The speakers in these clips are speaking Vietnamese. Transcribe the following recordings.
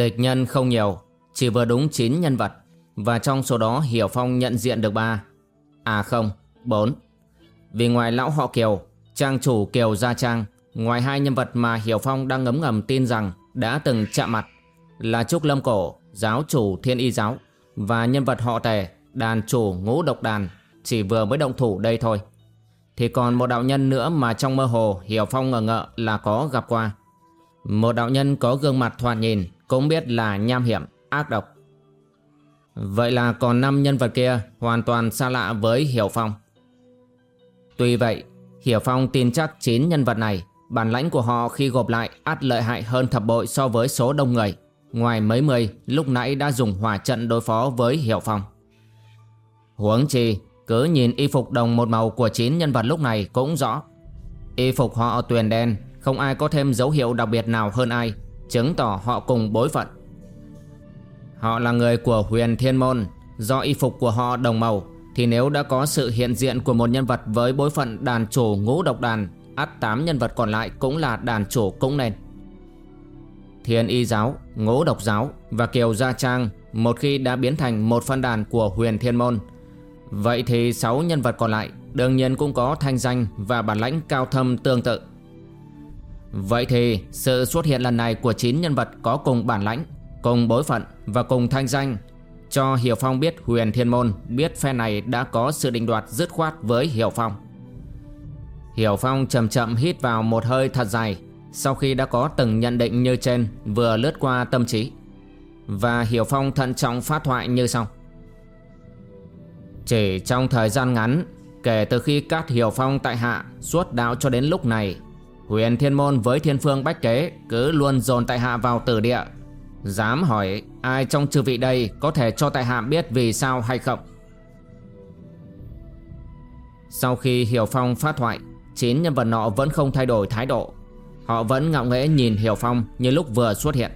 Địch nhân không nhiều, chỉ vừa đúng 9 nhân vật và trong số đó Hiểu Phong nhận diện được 3. À không, 4. Vì ngoài lão họ Kiều, trang chủ Kiều Gia Trang, ngoài hai nhân vật mà Hiểu Phong đang ngấm ngầm tin rằng đã từng chạm mặt là Trúc Lâm Cổ, giáo chủ Thiên Y Giáo và nhân vật họ Tề, đàn chủ ngũ độc đàn chỉ vừa mới động thủ đây thôi. Thì còn một đạo nhân nữa mà trong mơ hồ Hiểu Phong ngờ ngợ là có gặp qua. Một đạo nhân có gương mặt thoạt nhìn cũng biết là nham hiểm, ác độc. Vậy là còn năm nhân vật kia hoàn toàn xa lạ với Hiểu Phong. Tuy vậy, Hiểu Phong tin chắc 9 nhân vật này, bản lãnh của họ khi gộp lại át lợi hại hơn thập bội so với số đông người, ngoài mấy mươi lúc nãy đã dùng hỏa trận đối phó với Hiểu Phong. Huống chi, cứ nhìn y phục đồng một màu của 9 nhân vật lúc này cũng rõ. Y phục họ tuyền đen, không ai có thêm dấu hiệu đặc biệt nào hơn ai chứng tỏ họ cùng bối phận. Họ là người của huyền thiên môn, do y phục của họ đồng màu, thì nếu đã có sự hiện diện của một nhân vật với bối phận đàn chủ ngũ độc đàn, ắt tám nhân vật còn lại cũng là đàn chủ cũng nên. Thiên y giáo, ngũ độc giáo và kiều gia trang một khi đã biến thành một phân đàn của huyền thiên môn, vậy thì sáu nhân vật còn lại đương nhiên cũng có thanh danh và bản lãnh cao thâm tương tự. Vậy thì sự xuất hiện lần này của 9 nhân vật có cùng bản lãnh, cùng bối phận và cùng thanh danh cho Hiểu Phong biết huyền thiên môn biết phe này đã có sự định đoạt dứt khoát với Hiểu Phong. Hiểu Phong chậm chậm hít vào một hơi thật dài sau khi đã có từng nhận định như trên vừa lướt qua tâm trí. Và Hiểu Phong thận trọng phát thoại như sau. Chỉ trong thời gian ngắn, kể từ khi cát Hiểu Phong tại hạ suốt đạo cho đến lúc này Huyền Thiên Môn với Thiên Phương Bách Kế cứ luôn dồn tại hạ vào tử địa. Dám hỏi ai trong chư vị đây có thể cho tại hạ biết vì sao hay không? Sau khi Hiểu Phong phát thoại, chín nhân vật nọ vẫn không thay đổi thái độ. Họ vẫn ngạo nghễ nhìn Hiểu Phong như lúc vừa xuất hiện.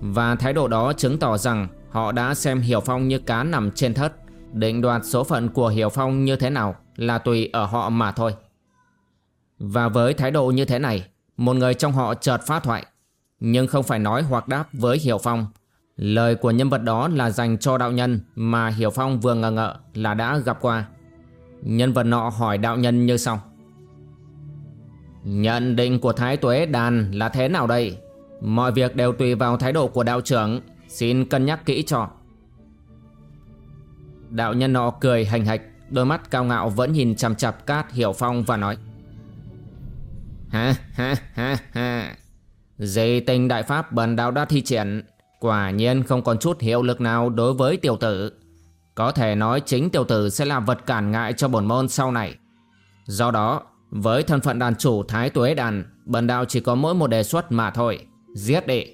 Và thái độ đó chứng tỏ rằng họ đã xem Hiểu Phong như cá nằm trên thất. Định đoạt số phận của Hiểu Phong như thế nào là tùy ở họ mà thôi. Và với thái độ như thế này, một người trong họ chợt phát thoại, nhưng không phải nói hoặc đáp với Hiểu Phong. Lời của nhân vật đó là dành cho đạo nhân mà Hiểu Phong vừa ngờ ngợ là đã gặp qua. Nhân vật nọ hỏi đạo nhân như sau. Nhận định của Thái Tuế Đàn là thế nào đây? Mọi việc đều tùy vào thái độ của đạo trưởng, xin cân nhắc kỹ cho. Đạo nhân nọ cười hành hạch, đôi mắt cao ngạo vẫn nhìn chằm chặp Cát Hiểu Phong và nói. Ha ha ha ha. Dây tinh đại pháp bần đạo đã thi triển, quả nhiên không còn chút hiệu lực nào đối với tiểu tử. Có thể nói chính tiểu tử sẽ là vật cản ngại cho bổn môn sau này. Do đó, với thân phận đàn chủ thái tuế đàn, bần đạo chỉ có mỗi một đề xuất mà thôi. Giết đi.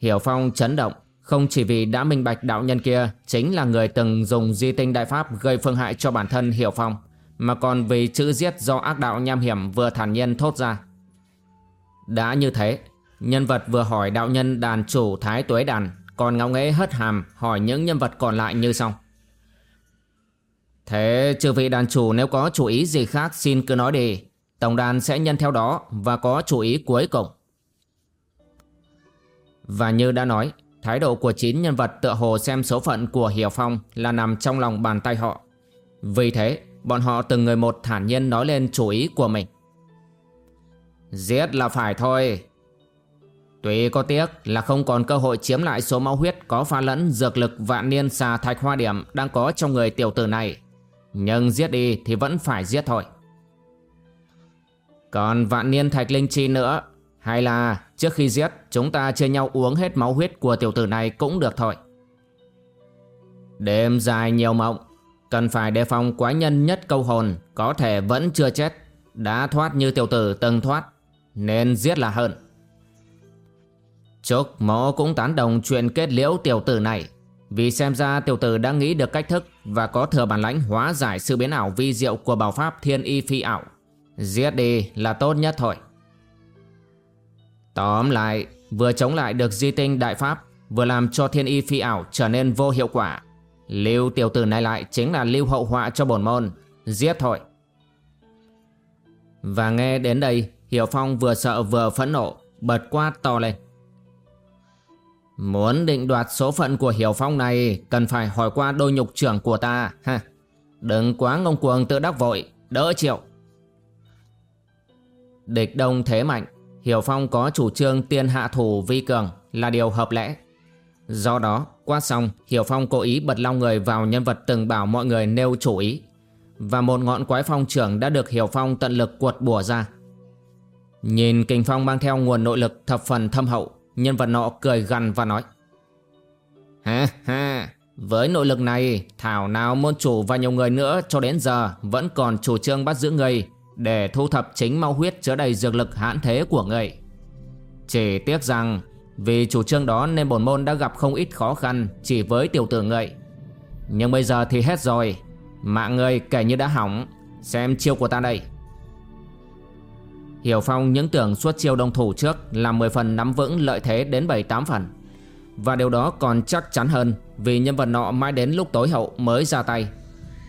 Hiểu Phong chấn động, không chỉ vì đã minh bạch đạo nhân kia chính là người từng dùng di tinh đại pháp gây phương hại cho bản thân Hiểu Phong mà còn vì chữ giết do ác đạo nham hiểm vừa thản nhiên thốt ra. Đã như thế, nhân vật vừa hỏi đạo nhân đàn chủ thái tuế đàn, còn ngạo nghễ hất hàm hỏi những nhân vật còn lại như sau. Thế trừ vị đàn chủ nếu có chủ ý gì khác xin cứ nói đi, tổng đàn sẽ nhân theo đó và có chủ ý cuối cùng. Và như đã nói, thái độ của chín nhân vật tựa hồ xem số phận của Hiểu Phong là nằm trong lòng bàn tay họ. Vì thế, Bọn họ từng người một thản nhiên nói lên chủ ý của mình Giết là phải thôi Tuy có tiếc là không còn cơ hội chiếm lại số máu huyết có pha lẫn dược lực vạn niên xà thạch hoa điểm đang có trong người tiểu tử này. Nhưng giết đi thì vẫn phải giết thôi. Còn vạn niên thạch linh chi nữa, hay là trước khi giết chúng ta chia nhau uống hết máu huyết của tiểu tử này cũng được thôi. Đêm dài nhiều mộng, cần phải đề phòng quái nhân nhất câu hồn có thể vẫn chưa chết, đã thoát như tiểu tử từng thoát, nên giết là hơn. Trúc mỗ cũng tán đồng chuyện kết liễu tiểu tử này. Vì xem ra tiểu tử đã nghĩ được cách thức Và có thừa bản lãnh hóa giải sự biến ảo vi diệu của bảo pháp thiên y phi ảo. Giết đi là tốt nhất thôi. Tóm lại Vừa chống lại được di tinh đại pháp Vừa làm cho thiên y phi ảo trở nên vô hiệu quả. Lưu tiểu tử này lại chính là lưu hậu họa cho bổn môn. Giết thôi. Và nghe đến đây, Hiểu Phong vừa sợ vừa phẫn nộ, Bật quát to lên. Muốn định đoạt số phận của Hiểu Phong này, Cần phải hỏi qua đôi nhục trưởng của ta, ha? Đừng quá ngông cuồng tự đắc vội, Đỡ chịu. Địch đông thế mạnh, Hiểu Phong có chủ trương tiên hạ thủ vi cường Là điều hợp lẽ. Do đó qua xong Hiểu Phong cố ý bật long người vào nhân vật từng bảo mọi người nêu chủ ý. Và một ngọn quái phong trưởng đã được Hiểu Phong tận lực cuột bùa ra. Nhìn Kình Phong mang theo nguồn nội lực thập phần thâm hậu, Nhân vật nọ cười gằn và nói, Ha ha, Với nội lực này, Thảo nào môn chủ và nhiều người nữa cho đến giờ Vẫn còn chủ trương bắt giữ người Để thu thập chính mau huyết chứa đầy dược lực hãn thế của người. Chỉ tiếc rằng vì chủ trương đó nên bổn môn đã gặp không ít khó khăn Chỉ với tiểu tử người Nhưng bây giờ thì hết rồi Mạng người kể như đã hỏng Xem chiêu của ta đây Hiểu Phong những tưởng suốt chiêu đồng thủ trước là 10 phần nắm vững lợi thế đến 7-8 phần. Và điều đó còn chắc chắn hơn vì nhân vật nọ mãi đến lúc tối hậu mới ra tay.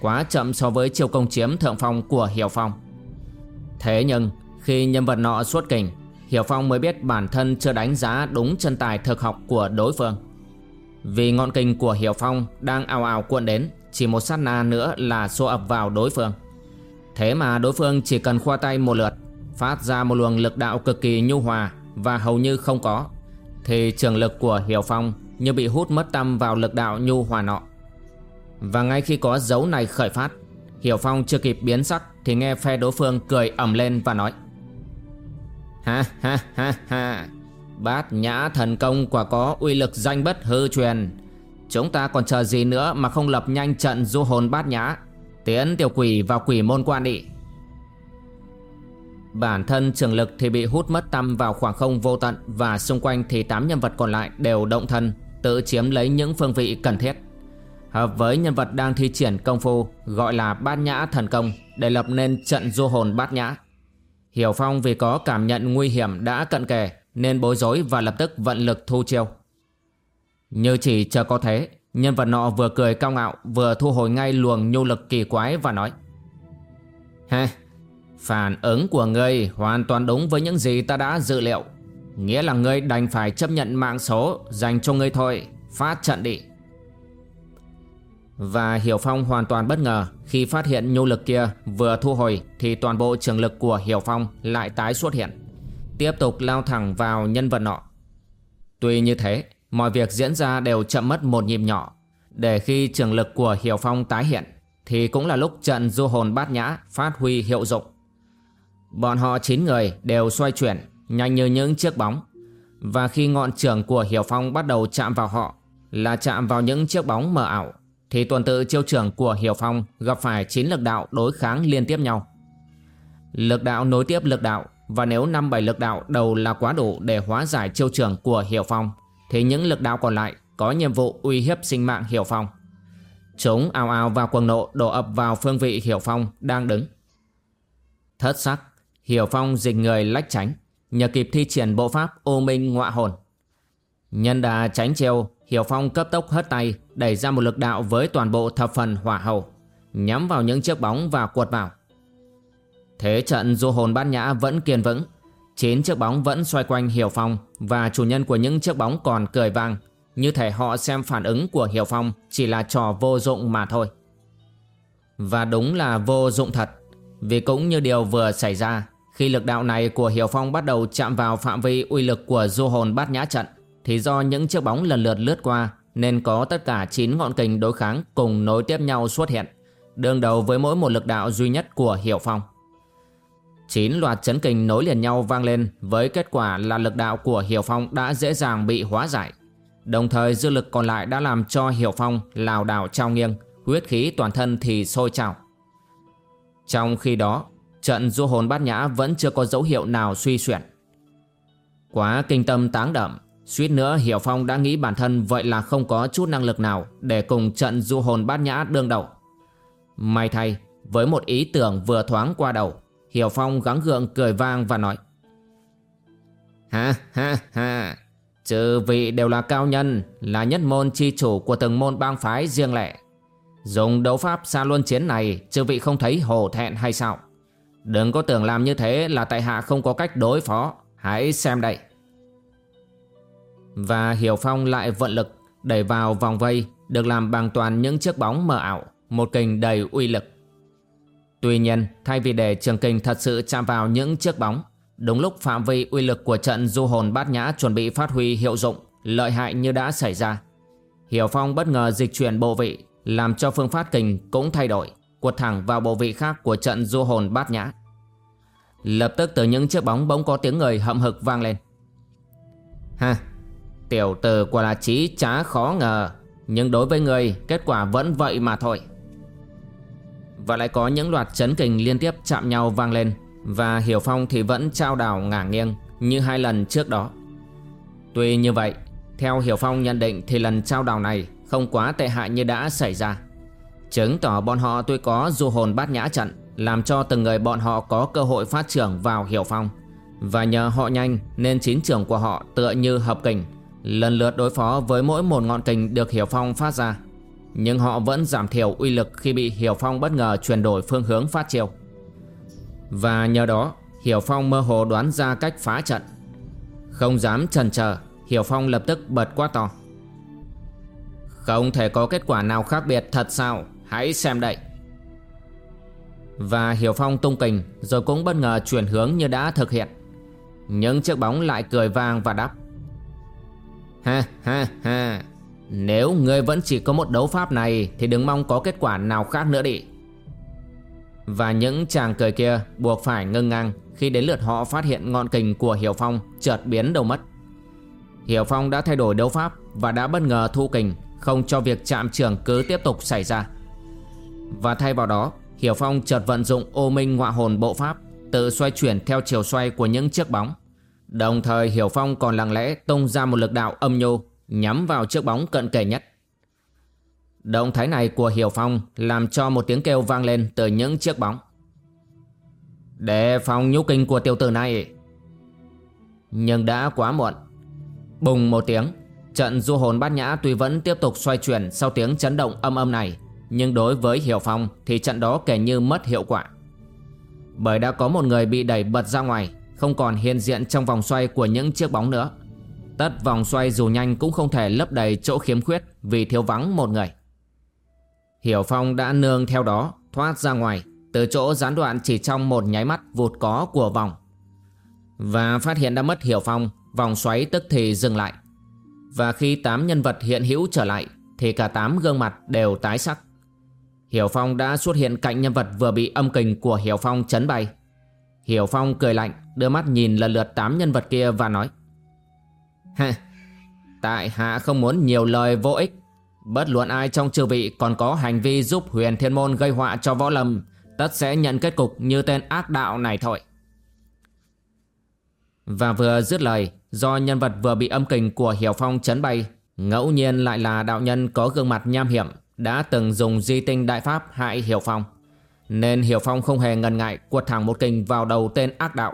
Quá chậm so với chiêu công chiếm thượng phong của Hiểu Phong. Thế nhưng khi nhân vật nọ xuất kình, Hiểu Phong mới biết bản thân chưa đánh giá đúng chân tài thực học của đối phương. Vì ngọn kình của Hiểu Phong đang ào ào cuộn đến, chỉ một sát na nữa là xô ập vào đối phương. Thế mà đối phương chỉ cần khoa tay một lượt phát ra một luồng lực đạo cực kỳ nhu hòa và hầu như không có thì trường lực của Hiểu Phong như bị hút mất tâm vào lực đạo nhu hòa nọ. Và ngay khi có dấu này khởi phát, Hiểu Phong chưa kịp biến sắc thì nghe phe đối phương cười ẩm lên và nói Ha ha ha ha, bát nhã thần công quả có uy lực danh bất hư truyền. Chúng ta còn chờ gì nữa mà không lập nhanh trận du hồn bát nhã, tiến tiểu quỷ vào quỷ môn quan đi. Bản thân trường lực thì bị hút mất tâm vào khoảng không vô tận Và xung quanh thì tám nhân vật còn lại đều động thân Tự chiếm lấy những phương vị cần thiết Hợp với nhân vật đang thi triển công phu Gọi là bát nhã thần công Để lập nên trận du hồn bát nhã Hiểu Phong vì có cảm nhận nguy hiểm đã cận kề, Nên bối rối và lập tức vận lực thu chiêu. Như chỉ chờ có thế, Nhân vật nọ vừa cười cao ngạo, Vừa thu hồi ngay luồng nhu lực kỳ quái và nói Ha Phản ứng của ngươi hoàn toàn đúng với những gì ta đã dự liệu. Nghĩa là ngươi đành phải chấp nhận mạng số dành cho ngươi thôi, Phát trận đi. Và Hiểu Phong hoàn toàn bất ngờ Khi phát hiện nhu lực kia vừa thu hồi Thì toàn bộ trường lực của Hiểu Phong lại tái xuất hiện. Tiếp tục lao thẳng vào nhân vật nọ. Tuy như thế, Mọi việc diễn ra đều chậm mất một nhịp nhỏ. Để khi trường lực của Hiểu Phong tái hiện, Thì cũng là lúc trận du hồn bát nhã phát huy hiệu dụng. Bọn họ 9 người đều xoay chuyển, Nhanh như những chiếc bóng. Và khi ngọn trường của Hiểu Phong bắt đầu chạm vào họ, Là chạm vào những chiếc bóng mờ ảo. Thì tuần tự chiêu trưởng của Hiểu Phong Gặp phải 9 lực đạo đối kháng liên tiếp nhau. Lực đạo nối tiếp lực đạo, Và nếu 5-7 lực đạo đầu là quá đủ Để hóa giải chiêu trưởng của Hiểu Phong, Thì những lực đạo còn lại Có nhiệm vụ uy hiếp sinh mạng Hiểu Phong. Chúng ào ào vào quần nộ đổ ập vào phương vị Hiểu Phong đang đứng. Thất sắc, Hiểu Phong dịch người lách tránh Nhờ kịp thi triển bộ pháp ô minh ngọa hồn. Nhân đà tránh treo Hiểu Phong cấp tốc hất tay, Đẩy ra một lực đạo với toàn bộ thập phần hỏa hầu, Nhắm vào những chiếc bóng và cuột vào. Thế trận du hồn bát nhã vẫn kiên vững. Chín chiếc bóng vẫn xoay quanh Hiểu Phong Và chủ nhân của những chiếc bóng còn cười vang. Như thể họ xem phản ứng của Hiểu Phong Chỉ là trò vô dụng mà thôi. Và đúng là vô dụng thật, Vì cũng như điều vừa xảy ra, Khi lực đạo này của Hiểu Phong bắt đầu chạm vào phạm vi uy lực của du hồn bát nhã trận thì do những chiếc bóng lần lượt lướt qua nên có tất cả 9 ngọn kình đối kháng cùng nối tiếp nhau xuất hiện, đương đầu với mỗi một lực đạo duy nhất của Hiểu Phong. 9 loạt chấn kình nối liền nhau vang lên với kết quả là lực đạo của Hiểu Phong đã dễ dàng bị hóa giải. Đồng thời dư lực còn lại đã làm cho Hiểu Phong lào đảo trao nghiêng, huyết khí toàn thân thì sôi trào. Trong khi đó, trận du hồn bát nhã vẫn chưa có dấu hiệu nào suy xuyển. Quá kinh tâm táng đậm, suýt nữa Hiểu Phong đã nghĩ bản thân vậy là không có chút năng lực nào để cùng trận du hồn bát nhã đương đầu. May thay, với một ý tưởng vừa thoáng qua đầu, Hiểu Phong gắng gượng cười vang và nói Ha ha ha Trừ vị đều là cao nhân Là nhất môn chi chủ của từng môn bang phái riêng lẻ. Dùng đấu pháp xa luân chiến này Chư vị không thấy hổ thẹn hay sao? Đừng có tưởng làm như thế là tại hạ không có cách đối phó. Hãy xem đây. Và Hiểu Phong lại vận lực Đẩy vào vòng vây Được làm bằng toàn những chiếc bóng mờ ảo Một kình đầy uy lực Tuy nhiên, thay vì để trường kình thật sự chạm vào những chiếc bóng, đúng lúc phạm vi uy lực của trận du hồn bát nhã chuẩn bị phát huy hiệu dụng, lợi hại như đã xảy ra. Hiểu Phong bất ngờ dịch chuyển bộ vị, làm cho phương phát kình cũng thay đổi, quật thẳng vào bộ vị khác của trận du hồn bát nhã. Lập tức từ những chiếc bóng bỗng có tiếng người hậm hực vang lên. Ha, tiểu tử quả là trí chá khó ngờ, nhưng đối với người kết quả vẫn vậy mà thôi. Và lại có những loạt chấn kình liên tiếp chạm nhau vang lên Và Hiểu Phong thì vẫn trao đảo ngả nghiêng Như hai lần trước đó. Tuy như vậy Theo Hiểu Phong nhận định thì lần trao đảo này Không quá tệ hại như đã xảy ra. Chứng tỏ bọn họ tuy có du hồn bát nhã trận Làm cho từng người bọn họ có cơ hội phát trưởng vào Hiểu Phong. Và nhờ họ nhanh nên chín trưởng của họ tựa như hợp kình Lần lượt đối phó với mỗi một ngọn kình được Hiểu Phong phát ra. Nhưng họ vẫn giảm thiểu uy lực khi bị Hiểu Phong bất ngờ chuyển đổi phương hướng phát chiêu. Và nhờ đó, Hiểu Phong mơ hồ đoán ra cách phá trận. Không dám chần chờ, Hiểu Phong lập tức bật quá to. Không thể có kết quả nào khác biệt thật sao? Hãy xem đây. Và Hiểu Phong tung kình, Rồi cũng bất ngờ chuyển hướng như đã thực hiện. Những chiếc bóng lại cười vang và đáp. Ha ha ha. Nếu ngươi vẫn chỉ có một đấu pháp này, Thì đừng mong có kết quả nào khác nữa đi. Và những chàng cười kia buộc phải ngưng ngang Khi đến lượt họ phát hiện ngọn kình của Hiểu Phong chợt biến đâu mất. Hiểu Phong đã thay đổi đấu pháp Và đã bất ngờ thu kình, Không cho việc chạm trường cứ tiếp tục xảy ra. Và thay vào đó, Hiểu Phong chợt vận dụng ô minh ngọa hồn bộ pháp, Tự xoay chuyển theo chiều xoay của những chiếc bóng. Đồng thời Hiểu Phong còn lặng lẽ tung ra một lực đạo âm nhô nhắm vào chiếc bóng cận kề nhất. Động thái này của Hiểu Phong làm cho một tiếng kêu vang lên từ những chiếc bóng. Đề phòng nhũ kinh của tiểu tử này. Nhưng đã quá muộn. Bùng một tiếng, trận du hồn bát nhã tuy vẫn tiếp tục xoay chuyển sau tiếng chấn động âm âm này, nhưng đối với Hiểu Phong thì trận đó kể như mất hiệu quả. Bởi đã có một người bị đẩy bật ra ngoài, không còn hiện diện trong vòng xoay của những chiếc bóng nữa. Tất vòng xoay dù nhanh cũng không thể lấp đầy chỗ khiếm khuyết vì thiếu vắng một người. Hiểu Phong đã nương theo đó thoát ra ngoài từ chỗ gián đoạn chỉ trong một nháy mắt vụt có của vòng. Và phát hiện đã mất Hiểu Phong, vòng xoáy tức thì dừng lại. Và khi tám nhân vật hiện hữu trở lại thì cả tám gương mặt đều tái sắc. Hiểu Phong đã xuất hiện cạnh nhân vật vừa bị âm kình của Hiểu Phong chấn bay. Hiểu Phong cười lạnh, đưa mắt nhìn lần lượt tám nhân vật kia và nói Ha, tại hạ không muốn nhiều lời vô ích. Bất luận ai trong chư vị còn có hành vi giúp huyền thiên môn gây họa cho võ lâm, tất sẽ nhận kết cục như tên ác đạo này thôi. Và vừa dứt lời, do nhân vật vừa bị âm kình của Hiểu Phong chấn bay, ngẫu nhiên lại là đạo nhân có gương mặt nham hiểm, đã từng dùng di tinh đại pháp hại Hiểu Phong. Nên Hiểu Phong không hề ngần ngại quật thẳng một kình vào đầu tên ác đạo.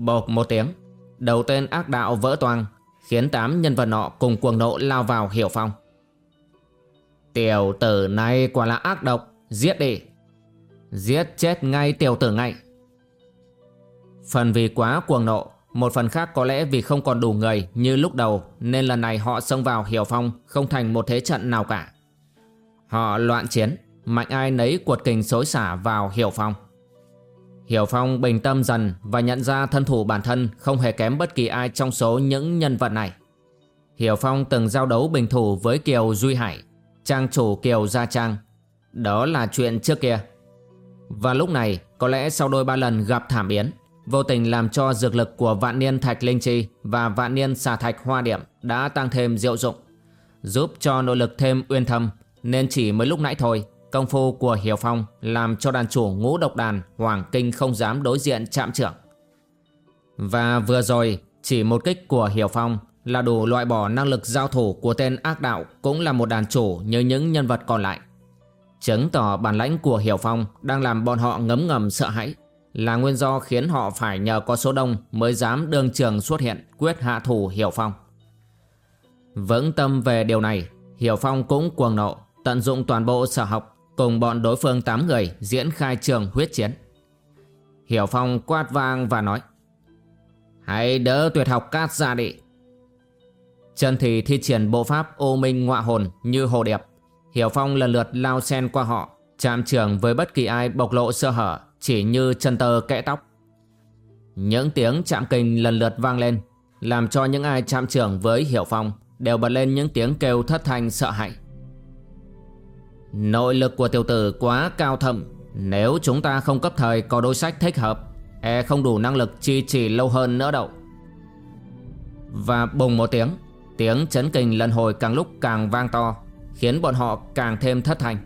Bộp một tiếng, Đầu tên ác đạo vỡ toang Khiến tám nhân vật nọ cùng cuồng nộ lao vào Hiểu Phong. Tiểu tử này quả là ác độc Giết đi. Giết chết ngay tiểu tử ngay. Phần vì quá cuồng nộ Một phần khác có lẽ vì không còn đủ người như lúc đầu Nên lần này họ xông vào Hiểu Phong Không thành một thế trận nào cả. Họ loạn chiến Mạnh ai nấy cuột kình xối xả vào Hiểu Phong. Hiểu Phong bình tâm dần và nhận ra thân thủ bản thân không hề kém bất kỳ ai trong số những nhân vật này. Hiểu Phong từng giao đấu bình thủ với Kiều Duy Hải, trang chủ Kiều Gia Trang. Đó là chuyện trước kia. Và lúc này, có lẽ sau đôi ba lần gặp thảm biến, vô tình làm cho dược lực của vạn niên thạch linh chi và vạn niên xà thạch hoa điểm đã tăng thêm diệu dụng, giúp cho nội lực thêm uyên thâm, nên chỉ mới lúc nãy thôi, công phu của Hiểu Phong làm cho đàn chủ ngũ độc đàn Hoàng Kinh không dám đối diện chạm trưởng. Và vừa rồi, chỉ một kích của Hiểu Phong là đủ loại bỏ năng lực giao thủ của tên ác đạo cũng là một đàn chủ như những nhân vật còn lại. Chứng tỏ bản lãnh của Hiểu Phong đang làm bọn họ ngấm ngầm sợ hãi, là nguyên do khiến họ phải nhờ có số đông mới dám đương trường xuất hiện quyết hạ thủ Hiểu Phong. Vững tâm về điều này, Hiểu Phong cũng cuồng nộ, tận dụng toàn bộ sở học cùng bọn đối phương 8 người diễn khai trường huyết chiến. Hiểu Phong quát vang và nói Hãy đỡ tuyệt học cát ra đi. Chân thì thi triển bộ pháp ô minh ngọa hồn như hồ đẹp. Hiểu Phong lần lượt lao sen qua họ, chạm trường với bất kỳ ai bộc lộ sơ hở, chỉ như chân tơ kẽ tóc. Những tiếng chạm kinh lần lượt vang lên, làm cho những ai chạm trường với Hiểu Phong đều bật lên những tiếng kêu thất thanh sợ hãi. Nội lực của tiểu tử quá cao thâm, nếu chúng ta không cấp thời có đối sách thích hợp, e không đủ năng lực chi trì lâu hơn nữa đâu. Và bùng một tiếng, Tiếng chấn kinh lần hồi càng lúc càng vang to Khiến bọn họ càng thêm thất thành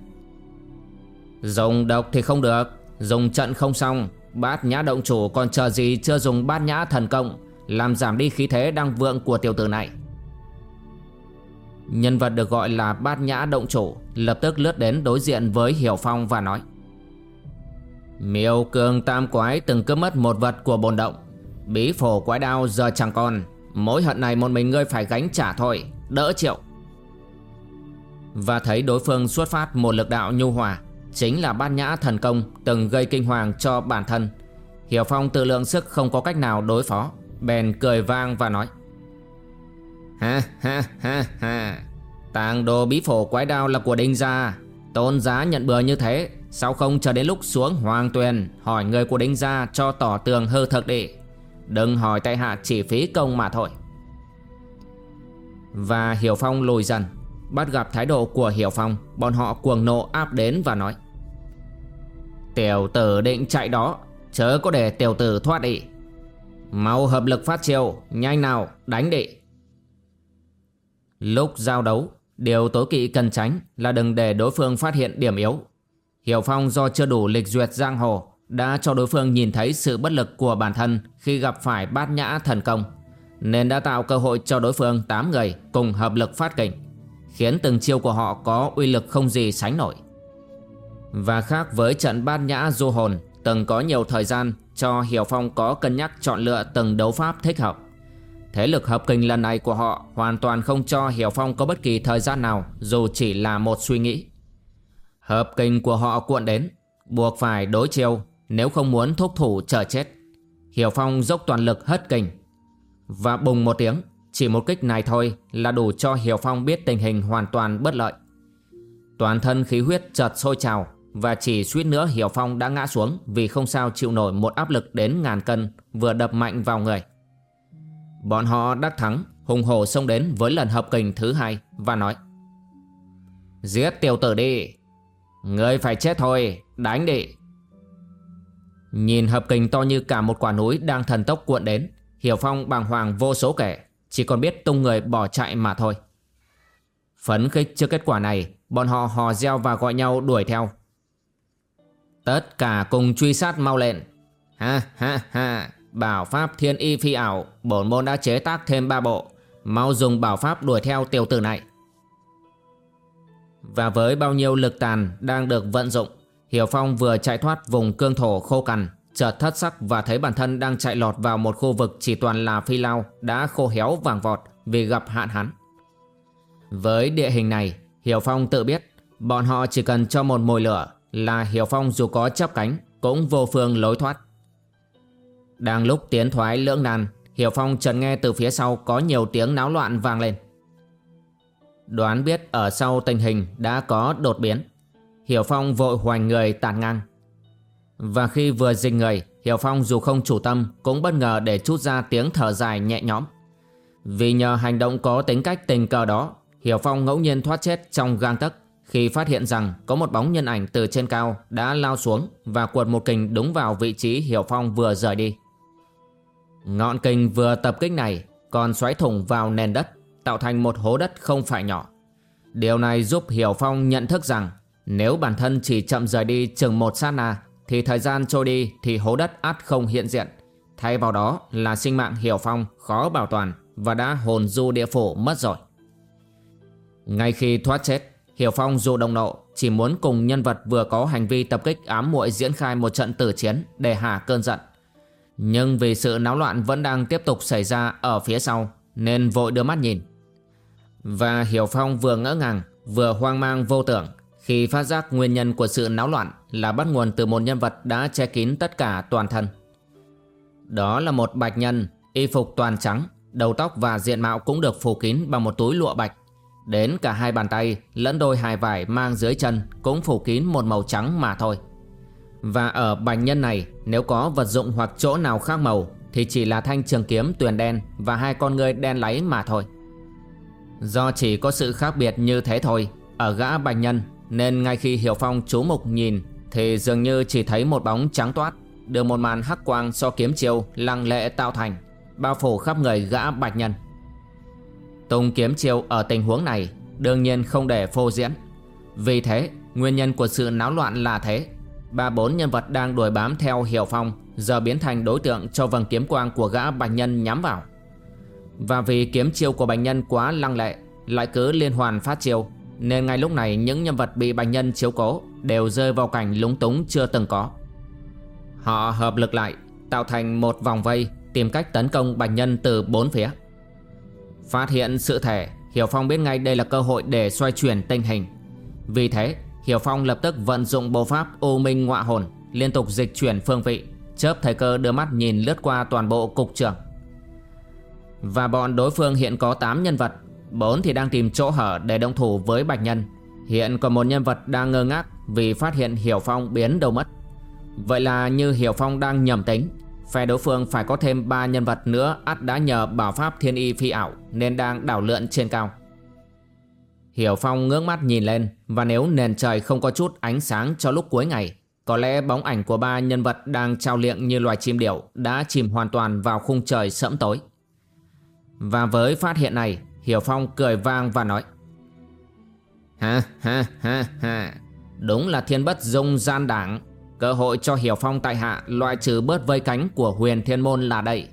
Dùng độc thì không được Dùng trận không xong Bát nhã động chủ còn chờ gì chưa dùng bát nhã thần công Làm giảm đi khí thế đang vượng của tiểu tử này. Nhân vật được gọi là bát nhã động chủ, Lập tức lướt đến đối diện với Hiểu Phong và nói, Miêu cường tam quái từng cướp mất một vật của bồn động. Bí phổ quái đao giờ chẳng còn. Mỗi hận này một mình ngươi phải gánh trả thôi. Đỡ chịu. Và thấy đối phương xuất phát một lực đạo nhu hòa, Chính là bát nhã thần công Từng gây kinh hoàng cho bản thân. Hiểu Phong tự lượng sức không có cách nào đối phó, Bèn cười vang và nói Ha ha ha ha. Tàng đồ bí phổ quái đao là của đinh gia. Tôn giá nhận bừa như thế, Sao không chờ đến lúc xuống hoàng tuyền Hỏi người của đinh gia cho tỏ tường hư thực đi. Đừng hỏi tại hạ chỉ phí công mà thôi. Và Hiểu Phong lùi dần, Bắt gặp thái độ của Hiểu Phong, Bọn họ cuồng nộ áp đến và nói. Tiểu tử định chạy đó, Chớ có để tiểu tử thoát đi. Mau hợp lực phát chiêu, Nhanh nào, đánh đi. Lúc giao đấu Điều tối kỵ cần tránh Là đừng để đối phương phát hiện điểm yếu Hiểu Phong do chưa đủ lịch duyệt giang hồ đã cho đối phương nhìn thấy sự bất lực của bản thân khi gặp phải bát nhã thần công, nên đã tạo cơ hội cho đối phương 8 người cùng hợp lực phát kình, khiến từng chiêu của họ có uy lực không gì sánh nổi. Và khác với trận bát nhã du hồn, từng có nhiều thời gian cho Hiểu Phong có cân nhắc chọn lựa từng đấu pháp thích hợp. Thế lực hợp kình lần này của họ hoàn toàn không cho Hiểu Phong có bất kỳ thời gian nào dù chỉ là một suy nghĩ. Hợp kình của họ cuộn đến, buộc phải đối chiêu nếu không muốn thúc thủ chờ chết. Hiểu Phong dốc toàn lực hất kình Và bùng một tiếng Chỉ một kích này thôi là đủ cho Hiểu Phong biết tình hình hoàn toàn bất lợi. Toàn thân khí huyết chợt sôi trào Và chỉ suýt nữa Hiểu Phong đã ngã xuống Vì không sao chịu nổi một áp lực đến ngàn cân Vừa đập mạnh vào người. Bọn họ đắc thắng, Hùng hổ xông đến với lần hợp kình thứ hai Và nói, Giết tiểu tử đi, Người phải chết thôi, Đánh đi. Nhìn hợp kình to như cả một quả núi đang thần tốc cuộn đến, Hiểu Phong bàng hoàng vô số kẻ Chỉ còn biết tung người bỏ chạy mà thôi. Phấn khích trước kết quả này, Bọn họ hò reo và gọi nhau đuổi theo. Tất cả cùng truy sát mau lên. Ha ha ha. Bảo pháp thiên y phi ảo Bổn môn đã chế tác thêm ba bộ Mau dùng bảo pháp đuổi theo tiểu tử này Và với bao nhiêu lực tàn đang được vận dụng Hiểu Phong vừa chạy thoát vùng cương thổ khô cằn, chợt thất sắc và thấy bản thân đang chạy lọt vào một khu vực chỉ toàn là phi lao đã khô héo vàng vọt vì gặp hạn hán. Với địa hình này, Hiểu Phong tự biết bọn họ chỉ cần cho một mồi lửa là Hiểu Phong dù có chấp cánh cũng vô phương lối thoát. Đang lúc tiến thoái lưỡng nan, Hiểu Phong chợt nghe từ phía sau có nhiều tiếng náo loạn vang lên. Đoán biết ở sau tình hình đã có đột biến. Hiểu Phong vội hoành người tàn ngang Và khi vừa dịch người Hiểu Phong dù không chủ tâm cũng bất ngờ để chút ra tiếng thở dài nhẹ nhõm. Vì nhờ hành động có tính cách tình cờ đó, Hiểu Phong ngẫu nhiên thoát chết trong gang tấc khi phát hiện rằng có một bóng nhân ảnh từ trên cao đã lao xuống và cuột một kình đúng vào vị trí Hiểu Phong vừa rời đi. Ngọn kình vừa tập kích này còn xoáy thủng vào nền đất, tạo thành một hố đất không phải nhỏ. Điều này giúp Hiểu Phong nhận thức rằng nếu bản thân chỉ chậm rời đi chừng một sát na thì thời gian trôi đi thì hố đất át không hiện diện. Thay vào đó là sinh mạng Hiểu Phong khó bảo toàn và đã hồn du địa phủ mất rồi. Ngay khi thoát chết, Hiểu Phong dù đồng nộ chỉ muốn cùng nhân vật vừa có hành vi tập kích ám muội diễn khai một trận tử chiến để hạ cơn giận. Nhưng vì sự náo loạn vẫn đang tiếp tục xảy ra ở phía sau nên vội đưa mắt nhìn. Và Hiểu Phong vừa ngỡ ngàng vừa hoang mang vô tưởng khi phát giác nguyên nhân của sự náo loạn là bắt nguồn từ một nhân vật đã che kín tất cả toàn thân. Đó là một bạch nhân, y phục toàn trắng, đầu tóc và diện mạo cũng được phủ kín bằng một túi lụa bạch. Đến cả hai bàn tay lẫn đôi hài vải mang dưới chân cũng phủ kín một màu trắng mà thôi. Và ở bạch nhân này, nếu có vật dụng hoặc chỗ nào khác màu, thì chỉ là thanh trường kiếm tuyền đen và hai con ngươi đen láy mà thôi. Do chỉ có sự khác biệt như thế thôi, ở gã bạch nhân, nên ngay khi Hiểu Phong chú mục nhìn, Thì dường như chỉ thấy một bóng trắng toát Được một màn hắc quang so kiếm chiêu lăng lệ tạo thành, Bao phủ khắp người gã bạch nhân. Tung kiếm chiêu ở tình huống này, Đương nhiên không để phô diễn. Vì thế, nguyên nhân của sự náo loạn là thế. Ba bốn nhân vật đang đuổi bám theo Hiểu Phong, Giờ biến thành đối tượng cho vầng kiếm quang của gã bạch nhân nhắm vào. Và vì kiếm chiêu của bạch nhân quá lăng lệ, Lại cứ liên hoàn phát chiêu, nên ngay lúc này những nhân vật bị bạch nhân chiếu cố Đều rơi vào cảnh lúng túng chưa từng có. Họ hợp lực lại, Tạo thành một vòng vây, Tìm cách tấn công bạch nhân từ bốn phía. Phát hiện sự thể, Hiểu Phong biết ngay đây là cơ hội để xoay chuyển tình hình. Vì thế Hiểu Phong lập tức vận dụng bộ pháp ô minh ngọa hồn, Liên tục dịch chuyển phương vị, Chớp thời cơ đưa mắt nhìn lướt qua toàn bộ cục trưởng. Và bọn đối phương hiện có 8 nhân vật, Bốn thì đang tìm chỗ hở để động thủ với Bạch Nhân. Hiện còn một nhân vật đang ngơ ngác Vì phát hiện Hiểu Phong biến đâu mất. Vậy là như Hiểu Phong đang nhầm tính, Phe đối phương phải có thêm ba nhân vật nữa ắt đã nhờ bảo pháp thiên y phi ảo Nên đang đảo lượn trên cao. Hiểu Phong ngước mắt nhìn lên, Và nếu nền trời không có chút ánh sáng cho lúc cuối ngày, Có lẽ bóng ảnh của ba nhân vật đang trao liệng như loài chim điểu Đã chìm hoàn toàn vào khung trời sẫm tối. Và với phát hiện này, Hiểu Phong cười vang và nói, Ha ha ha ha, Đúng là thiên bất dung gian đảng. Cơ hội cho Hiểu Phong tại hạ loại trừ bớt vây cánh của huyền thiên môn là đây.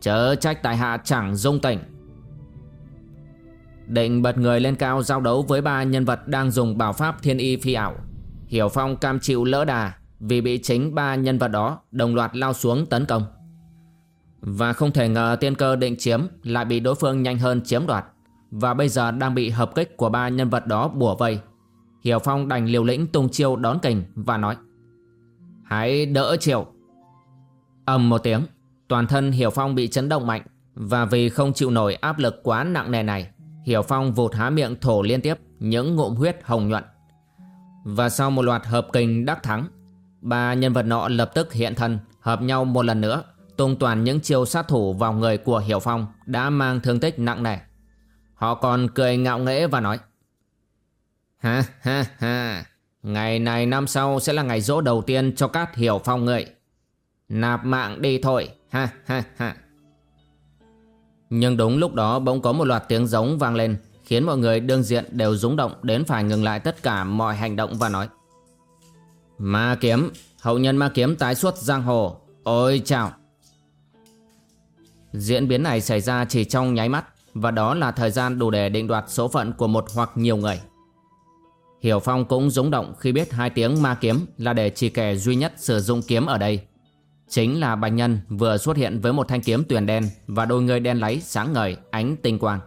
Chớ trách tại hạ chẳng dung tỉnh Định bật người lên cao giao đấu với ba nhân vật đang dùng bảo pháp thiên y phi ảo. Hiểu Phong cam chịu lỡ đà Vì bị chính ba nhân vật đó đồng loạt lao xuống tấn công. Và không thể ngờ tiên cơ định chiếm lại bị đối phương nhanh hơn chiếm đoạt. Và bây giờ đang bị hợp kích của ba nhân vật đó bùa vây. Hiểu Phong đành liều lĩnh tung chiêu đón kình và nói, Hãy đỡ chịu ầm một tiếng, Toàn thân Hiểu Phong bị chấn động mạnh. Và vì không chịu nổi áp lực quá nặng nề này Hiểu Phong vụt há miệng thổ liên tiếp Những ngụm huyết hồng nhuận Và sau một loạt hợp kình đắc thắng Ba nhân vật nọ lập tức hiện thân Hợp nhau một lần nữa tung toàn những chiêu sát thủ vào người của Hiểu Phong đã mang thương tích nặng nề. Họ còn cười ngạo nghễ và nói Ha ha ha, ngày này năm sau sẽ là ngày rỗ đầu tiên cho các Hiểu Phong người. Nạp mạng đi thôi, ha ha ha. Nhưng đúng lúc đó bỗng có một loạt tiếng giống vang lên khiến mọi người đương diện đều rúng động đến phải ngừng lại tất cả mọi hành động và nói Ma kiếm, hậu nhân ma kiếm tái xuất giang hồ, ôi chào. Diễn biến này xảy ra chỉ trong nháy mắt và đó là thời gian đủ để định đoạt số phận của một hoặc nhiều người. Hiểu Phong cũng rúng động khi biết hai tiếng ma kiếm là để chỉ kẻ duy nhất sử dụng kiếm ở đây. Chính là Bạch Nhân vừa xuất hiện với một thanh kiếm tuyền đen và đôi người đen láy sáng ngời ánh tinh quang.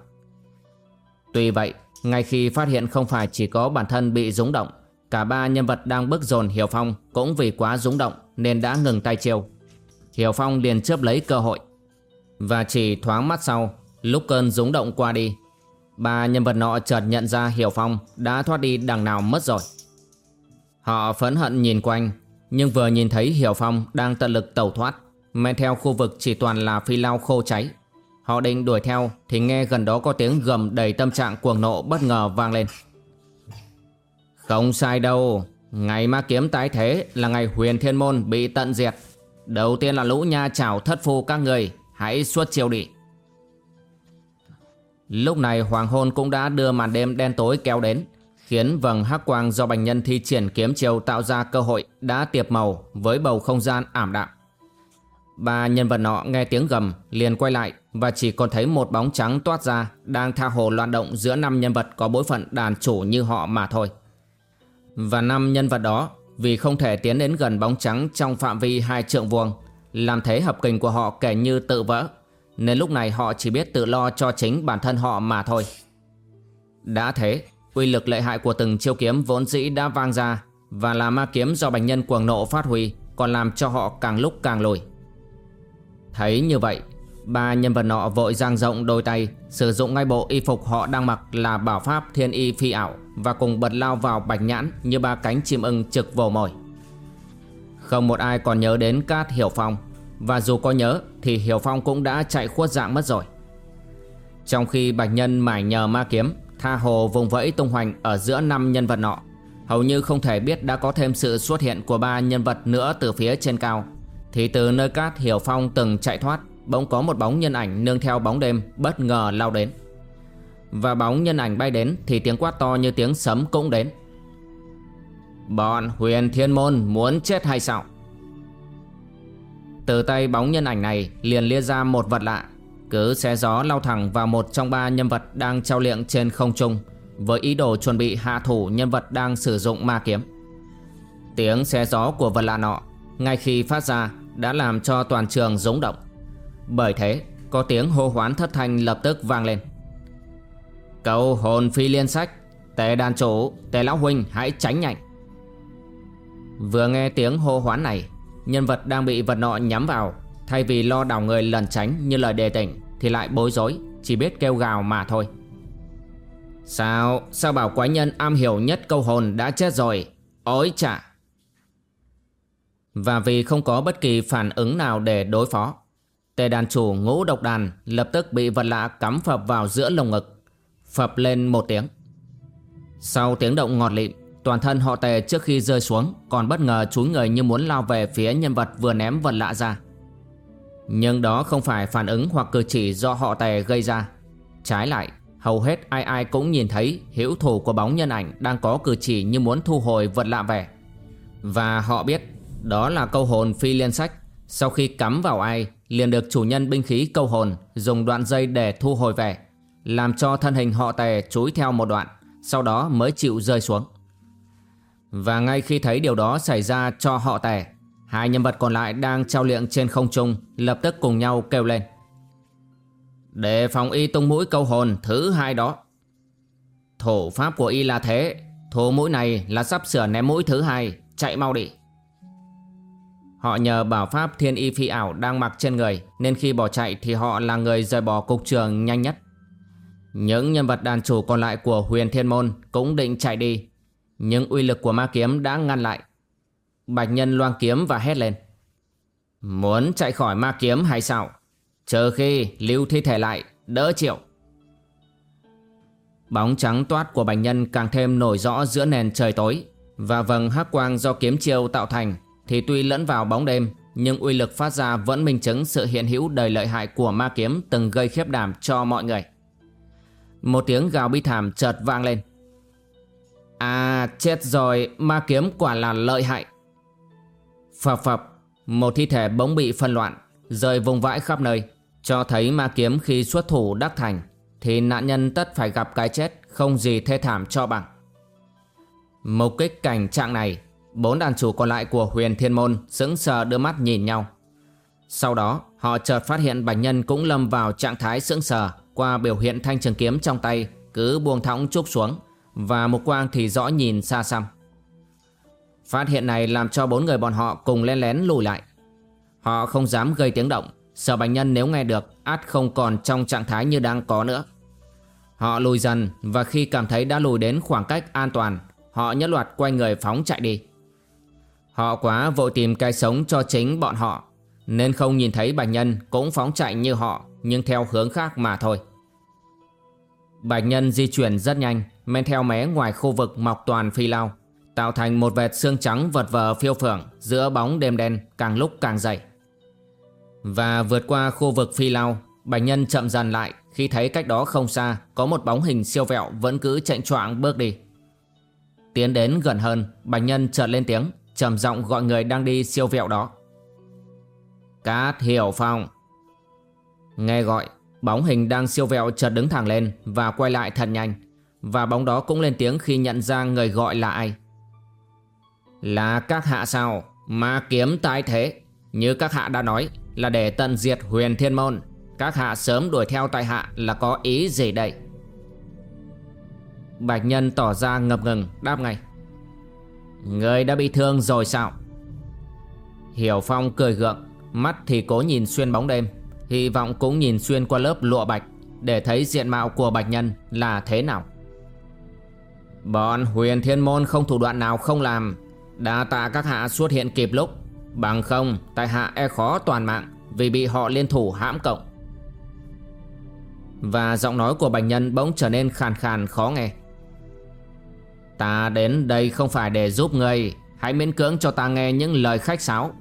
Tuy vậy, ngay khi phát hiện không phải chỉ có bản thân bị rúng động, cả ba nhân vật đang bước dồn Hiểu Phong cũng vì quá rúng động nên đã ngừng tay chiêu. Hiểu Phong liền chớp lấy cơ hội và chỉ thoáng mắt sau Lúc cơn rúng động qua đi Ba nhân vật nọ chợt nhận ra Hiểu Phong Đã thoát đi đằng nào mất rồi Họ phẫn hận nhìn quanh nhưng vừa nhìn thấy Hiểu Phong đang tận lực tẩu thoát Men theo khu vực chỉ toàn là phi lao khô cháy. Họ định đuổi theo Thì nghe gần đó có tiếng gầm đầy tâm trạng cuồng nộ bất ngờ vang lên. Không sai đâu, Ngày ma kiếm tái thế là ngày huyền thiên môn bị tận diệt. Đầu tiên là lũ nha chảo thất phu các người, Hãy xuất chiêu đi. Lúc này hoàng hôn cũng đã đưa màn đêm đen tối kéo đến. Khiến vầng hắc quang do bành nhân thi triển kiếm chiêu tạo ra cơ hội đã tiệp màu với bầu không gian ảm đạm. Ba nhân vật nọ nghe tiếng gầm liền quay lại và chỉ còn thấy một bóng trắng toát ra đang tha hồ loạn động giữa năm nhân vật có bối phận đàn chủ như họ mà thôi. Và năm nhân vật đó vì không thể tiến đến gần bóng trắng trong phạm vi hai trượng vuông làm thế hợp kình của họ kể như tự vỡ nên lúc này họ chỉ biết tự lo cho chính bản thân họ mà thôi. Đã thế, uy lực lợi hại của từng chiêu kiếm vốn dĩ đã vang ra và là ma kiếm do bành nhân cuồng nộ phát huy còn làm cho họ càng lúc càng lùi. Thấy như vậy, ba nhân vật nọ vội giang rộng đôi tay, sử dụng ngay bộ y phục họ đang mặc là bảo pháp thiên y phi ảo và cùng bật lao vào bạch nhãn như ba cánh chim ưng trực vồ mồi. Không một ai còn nhớ đến Cát Hiểu Phong và dù có nhớ thì Hiểu Phong cũng đã chạy khuất dạng mất rồi. Trong khi Bạch Nhân mải nhờ ma kiếm tha hồ vùng vẫy tung hoành ở giữa năm nhân vật nọ. Hầu như không thể biết đã có thêm sự xuất hiện của ba nhân vật nữa từ phía trên cao. Thì từ nơi cát hiểu phong từng chạy thoát, bỗng có một bóng nhân ảnh nương theo bóng đêm, bất ngờ lao đến. Và bóng nhân ảnh bay đến thì tiếng quát to như tiếng sấm cũng đến. Bọn huyền thiên môn muốn chết hay sao? Từ tay bóng nhân ảnh này liền lia ra một vật lạ cứ xé gió lao thẳng vào một trong ba nhân vật đang trao liệng trên không trung với ý đồ chuẩn bị hạ thủ nhân vật đang sử dụng ma kiếm. Tiếng xé gió của vật lạ nọ ngay khi phát ra đã làm cho toàn trường rúng động. Bởi thế, có tiếng hô hoán thất thanh lập tức vang lên. Cầu hồn phi liên sách, tề đàn chủ, tề lão huynh hãy tránh nhạnh Vừa nghe tiếng hô hoán này, nhân vật đang bị vật nọ nhắm vào, thay vì lo đảo người lần tránh như lời đề tỉnh, thì lại bối rối, Chỉ biết kêu gào mà thôi. Sao Sao bảo quái nhân am hiểu nhất câu hồn đã chết rồi? Ôi chà! Và vì không có bất kỳ phản ứng nào để đối phó, Tề đàn chủ ngũ độc đàn Lập tức bị vật lạ cắm phập vào giữa lồng ngực, Phập lên một tiếng. Sau tiếng động ngọt lịm, Toàn thân họ tề trước khi rơi xuống Còn bất ngờ chúi người như muốn lao về phía nhân vật vừa ném vật lạ ra nhưng đó không phải phản ứng hoặc cử chỉ do họ tề gây ra. Trái lại, Hầu hết ai ai cũng nhìn thấy Hiểu thủ của bóng nhân ảnh Đang có cử chỉ như muốn thu hồi vật lạ về Và họ biết Đó là câu hồn phi liên sách. Sau khi cắm vào ai, Liền được chủ nhân binh khí câu hồn Dùng đoạn dây để thu hồi về Làm cho thân hình họ tề chúi theo một đoạn, Sau đó mới chịu rơi xuống. Và ngay khi thấy điều đó xảy ra cho họ tề Hai nhân vật còn lại đang trao liệng trên không trung, Lập tức cùng nhau kêu lên. Để phòng y tung mũi câu hồn thứ hai đó. Thủ pháp của y là thế, Thủ mũi này là sắp sửa ném mũi thứ hai, Chạy mau đi. Họ nhờ bảo pháp thiên y phi ảo đang mặc trên người, Nên khi bỏ chạy thì họ là người rời bỏ cục trường nhanh nhất. Những nhân vật đàn chủ còn lại của huyền thiên môn cũng định chạy đi, Nhưng uy lực của ma kiếm đã ngăn lại. Bạch nhân loang kiếm và hét lên. Muốn chạy khỏi ma kiếm hay sao? Chờ khi lưu thi thể lại, Đỡ chịu. Bóng trắng toát của bạch nhân càng thêm nổi rõ giữa nền trời tối. Và vầng hắc quang do kiếm chiêu tạo thành Thì tuy lẫn vào bóng đêm, Nhưng uy lực phát ra vẫn minh chứng sự hiện hữu đầy lợi hại của ma kiếm Từng gây khiếp đảm cho mọi người. Một tiếng gào bi thảm chợt vang lên. À chết rồi, ma kiếm quả là lợi hại. Phập phập, Một thi thể bỗng bị phân loạn, Rơi vùng vãi khắp nơi, Cho thấy ma kiếm khi xuất thủ đắc thành, Thì nạn nhân tất phải gặp cái chết Không gì thê thảm cho bằng. Mục kích cảnh trạng này, Bốn đàn chủ còn lại của huyền thiên môn Sững sờ đưa mắt nhìn nhau. Sau đó, họ chợt phát hiện bạch nhân Cũng lâm vào trạng thái sững sờ Qua biểu hiện thanh trường kiếm trong tay Cứ buông thõng chúc xuống Và một quang thì rõ nhìn xa xăm. Phát hiện này làm cho bốn người bọn họ cùng len lén lùi lại. Họ không dám gây tiếng động, sợ bệnh nhân nếu nghe được át không còn trong trạng thái như đang có nữa. Họ lùi dần và khi cảm thấy đã lùi đến khoảng cách an toàn, họ nhất loạt quay người phóng chạy đi. Họ quá vội tìm cái sống cho chính bọn họ Nên không nhìn thấy bạch nhân cũng phóng chạy như họ Nhưng theo hướng khác mà thôi Bạch nhân di chuyển rất nhanh Men theo mé ngoài khu vực mọc toàn phi lao Tạo thành một vệt xương trắng vật vờ phiêu phưởng Giữa bóng đêm đen càng lúc càng dày. Và vượt qua khu vực phi lao, Bạch nhân chậm dần lại Khi thấy cách đó không xa, Có một bóng hình siêu vẹo vẫn cứ chạy choạng bước đi. Tiến đến gần hơn, Bạch nhân chợt lên tiếng, trầm giọng gọi người đang đi siêu vẹo đó. Cát Hiểu Phong. Nghe gọi, Bóng hình đang siêu vẹo chợt đứng thẳng lên Và quay lại thật nhanh, Và bóng đó cũng lên tiếng khi nhận ra người gọi là ai. Là các hạ sao Ma kiếm tái thế? Như các hạ đã nói Là để tận diệt huyền thiên môn. Các hạ sớm đuổi theo tại hạ là có ý gì đây? Bạch nhân tỏ ra ngập ngừng, đáp ngay. Người đã bị thương rồi sao? Hiểu Phong cười gượng, Mắt thì cố nhìn xuyên bóng đêm, Hy vọng cũng nhìn xuyên qua lớp lụa bạch Để thấy diện mạo của bạch nhân là thế nào. Bọn huyền thiên môn không thủ đoạn nào không làm đã tạ các hạ xuất hiện kịp lúc. Bằng không, tại hạ e khó toàn mạng Vì bị họ liên thủ hãm cộng. Và giọng nói của bệnh nhân bỗng trở nên khàn khàn khó nghe. Ta đến đây không phải để giúp ngươi, Hãy miễn cưỡng cho ta nghe những lời khách sáo.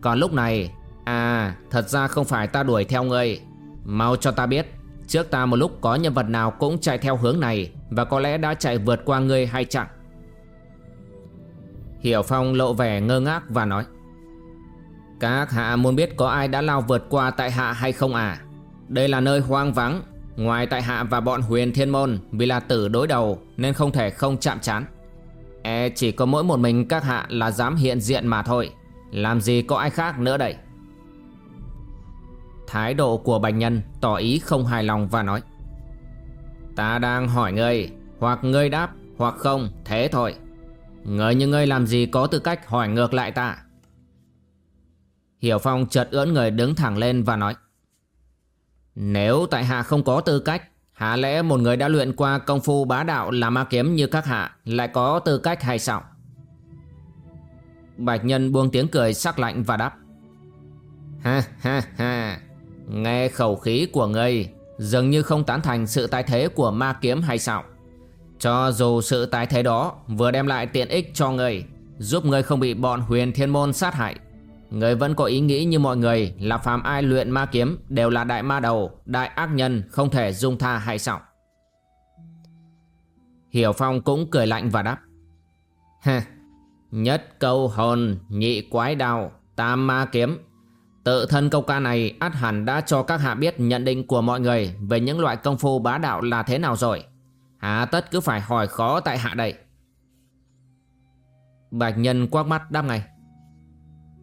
Còn lúc này À thật ra không phải ta đuổi theo ngươi. Mau cho ta biết, Trước ta một lúc có nhân vật nào cũng chạy theo hướng này Và có lẽ đã chạy vượt qua ngươi hay chẳng Hiểu Phong lộ vẻ ngơ ngác và nói, Các hạ muốn biết có ai đã lao vượt qua tại hạ hay không à? Đây là nơi hoang vắng, Ngoài tại hạ và bọn huyền thiên môn, Vì là tử đối đầu Nên không thể không chạm chán. E chỉ có mỗi một mình các hạ là dám hiện diện mà thôi, Làm gì có ai khác nữa đây? Thái độ của bạch nhân tỏ ý không hài lòng và nói, Ta đang hỏi ngươi, Hoặc ngươi đáp, hoặc không, Thế thôi. Người như ngươi làm gì có tư cách hỏi ngược lại ta? Hiểu Phong chợt ưỡn người đứng thẳng lên và nói, nếu tại hạ không có tư cách, Hả lẽ một người đã luyện qua công phu bá đạo là ma kiếm như các hạ Lại có tư cách hay sao? Bạch nhân buông tiếng cười sắc lạnh và đáp, Ha ha ha, Nghe khẩu khí của ngươi Dường như không tán thành sự tái thế của ma kiếm hay sao? Cho dù sự tái thế đó Vừa đem lại tiện ích cho người, Giúp người không bị bọn huyền thiên môn sát hại Người vẫn có ý nghĩ như mọi người là phàm ai luyện ma kiếm đều là đại ma đầu, đại ác nhân không thể dung tha hay sao? Hiểu Phong cũng cười lạnh và đáp. Ha, nhất câu hồn, nhị quái đào, tam ma kiếm. Tự thân câu ca này át hẳn đã cho các hạ biết nhận định của mọi người về những loại công phu bá đạo là thế nào rồi. Hạ tất cứ phải hỏi khó tại hạ đây. Bạch Nhân quắc mắt đáp ngay.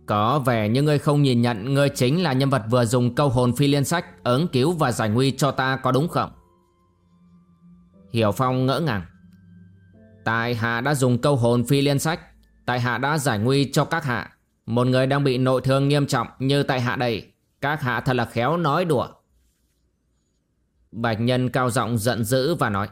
Có vẻ như ngươi không nhìn nhận ngươi chính là nhân vật vừa dùng câu hồn phi liên sách ứng cứu và giải nguy cho ta có đúng không? Hiểu Phong ngỡ ngàng. Tại hạ đã dùng câu hồn phi liên sách, tại hạ đã giải nguy cho các hạ. Một người đang bị nội thương nghiêm trọng như tại hạ đây, các hạ thật là khéo nói đùa. Bạch Nhân cao giọng giận dữ và nói.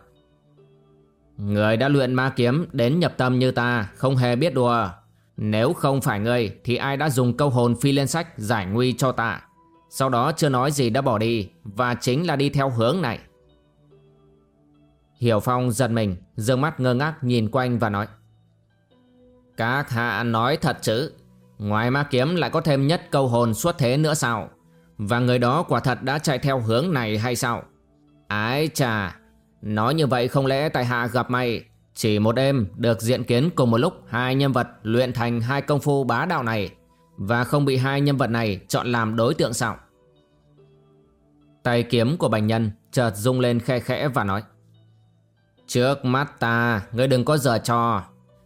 Người đã luyện ma kiếm đến nhập tâm như ta, không hề biết đùa. Nếu không phải ngươi, thì ai đã dùng câu hồn phi lên sách giải nguy cho ta? Sau đó chưa nói gì đã bỏ đi, Và chính là đi theo hướng này. Hiểu Phong giật mình, Dương mắt ngơ ngác nhìn quanh và nói, Các hạ nói thật chứ? Ngoài ma kiếm lại có thêm nhất câu hồn xuất thế nữa sao? Và người đó quả thật đã chạy theo hướng này hay sao? Ái chà Nói như vậy không lẽ tại hạ gặp mày chỉ một đêm được diện kiến cùng một lúc hai nhân vật luyện thành hai công phu bá đạo này và không bị hai nhân vật này chọn làm đối tượng sao. Tay kiếm của bành nhân chợt rung lên khe khẽ và nói Trước mắt ta, ngươi đừng có giờ trò.